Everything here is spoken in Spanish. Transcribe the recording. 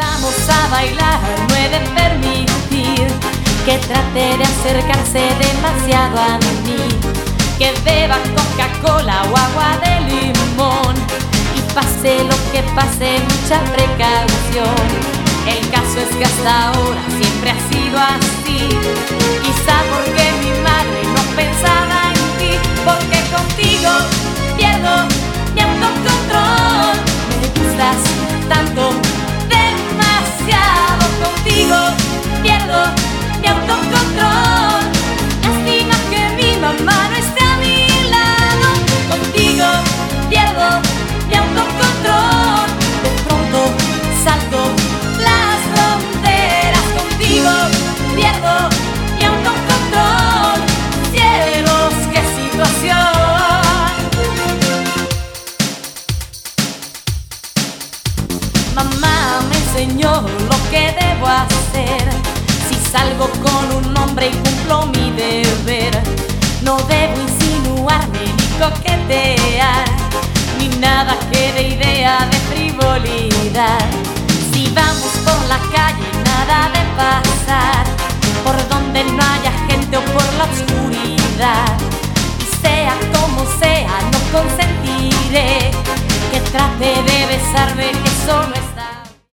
vamos a bailar, no he de permitir que trate de acercarse demasiado a mí. Que beba Coca-Cola o agua de limón. Y pase lo que pase, mucha precaución. El caso es que hasta ahora siempre ha sido así. Enseñó lo que debo hacer. Si salgo con un hombre y cumplo mi deber, no debo insinuarme ni coquetear, ni nada que de idea de frivolidad. Si vamos por la calle, nada de pasar, por donde no haya gente o por la oscuridad. Y sea como sea, no consentiré que trate de besarme, que eso no es